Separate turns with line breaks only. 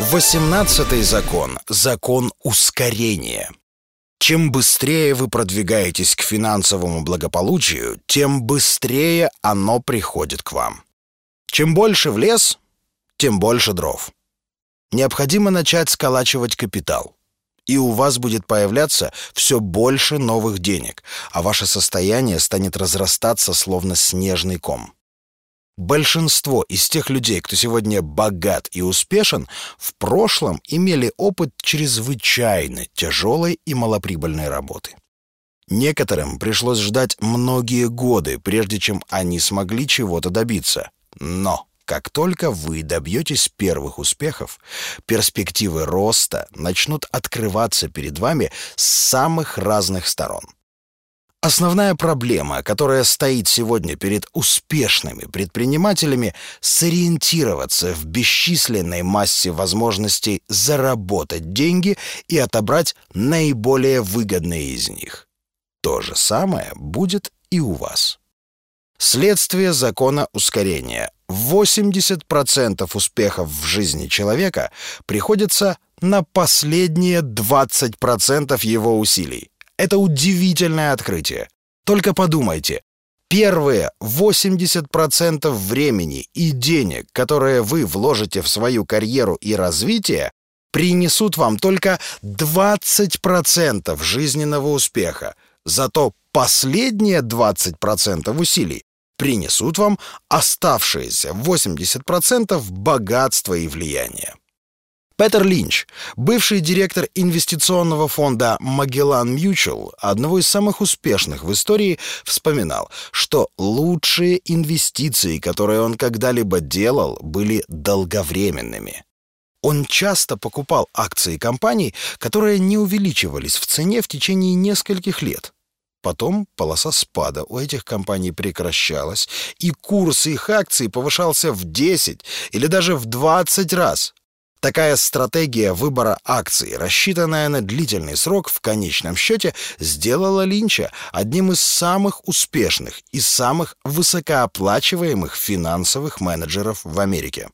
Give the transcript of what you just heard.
Восемнадцатый закон – закон ускорения. Чем быстрее вы продвигаетесь к финансовому благополучию, тем быстрее оно приходит к вам. Чем больше в лес, тем больше дров. Необходимо начать сколачивать капитал. И у вас будет появляться все больше новых денег, а ваше состояние станет разрастаться словно снежный ком. Большинство из тех людей, кто сегодня богат и успешен, в прошлом имели опыт чрезвычайно тяжелой и малоприбыльной работы. Некоторым пришлось ждать многие годы, прежде чем они смогли чего-то добиться. Но как только вы добьетесь первых успехов, перспективы роста начнут открываться перед вами с самых разных сторон. Основная проблема, которая стоит сегодня перед успешными предпринимателями, сориентироваться в бесчисленной массе возможностей заработать деньги и отобрать наиболее выгодные из них. То же самое будет и у вас. Следствие закона ускорения. 80% успехов в жизни человека приходится на последние 20% его усилий. Это удивительное открытие. Только подумайте, первые 80% времени и денег, которые вы вложите в свою карьеру и развитие, принесут вам только 20% жизненного успеха. Зато последние 20% усилий принесут вам оставшиеся 80% богатства и влияния. Петер Линч, бывший директор инвестиционного фонда Magellan Mutual, одного из самых успешных в истории, вспоминал, что лучшие инвестиции, которые он когда-либо делал, были долговременными. Он часто покупал акции компаний, которые не увеличивались в цене в течение нескольких лет. Потом полоса спада у этих компаний прекращалась, и курс их акций повышался в 10 или даже в 20 раз. Такая стратегия выбора акций, рассчитанная на длительный срок, в конечном счете сделала Линча одним из самых успешных и самых высокооплачиваемых финансовых менеджеров в Америке.